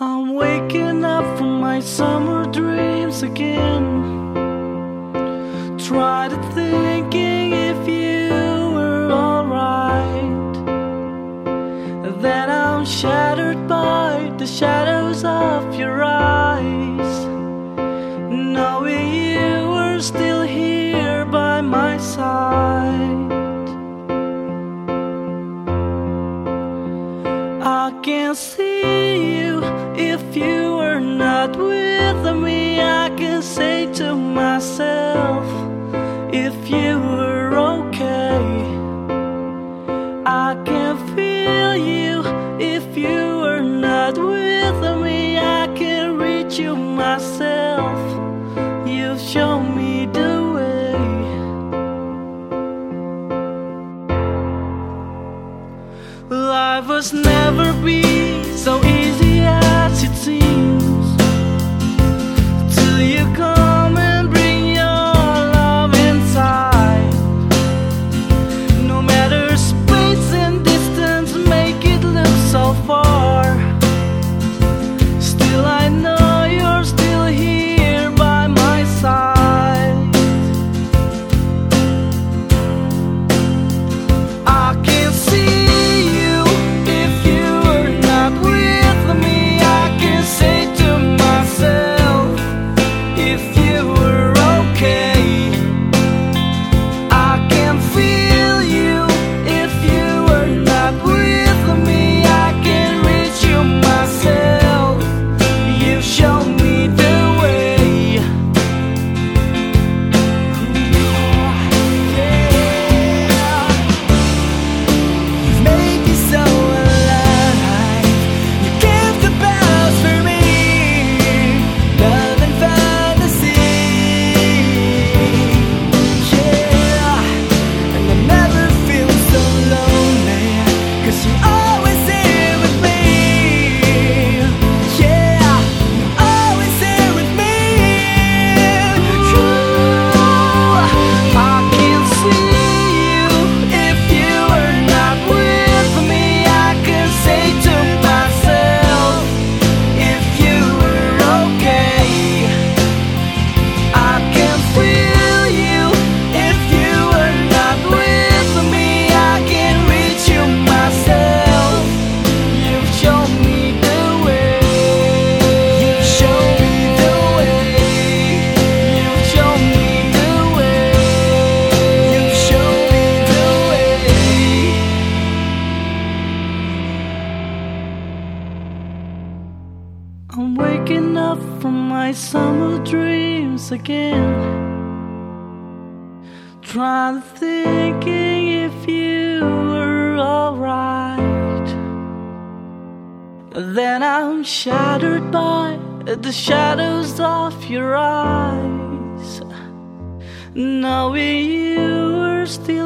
I'm waking up from my summer dreams again. Try to thinking if you were alright. Then I'm shattered by the shadows of your eyes. Knowing you were still here by my side. I can see you if you were not with me. I can say to myself, if you were okay. I can feel you if you were not with me. I can reach you myself. You've shown me the way. Life was never be so easy up from my summer dreams again. Trying to thinking if you were alright. Then I'm shattered by the shadows of your eyes. Knowing you were still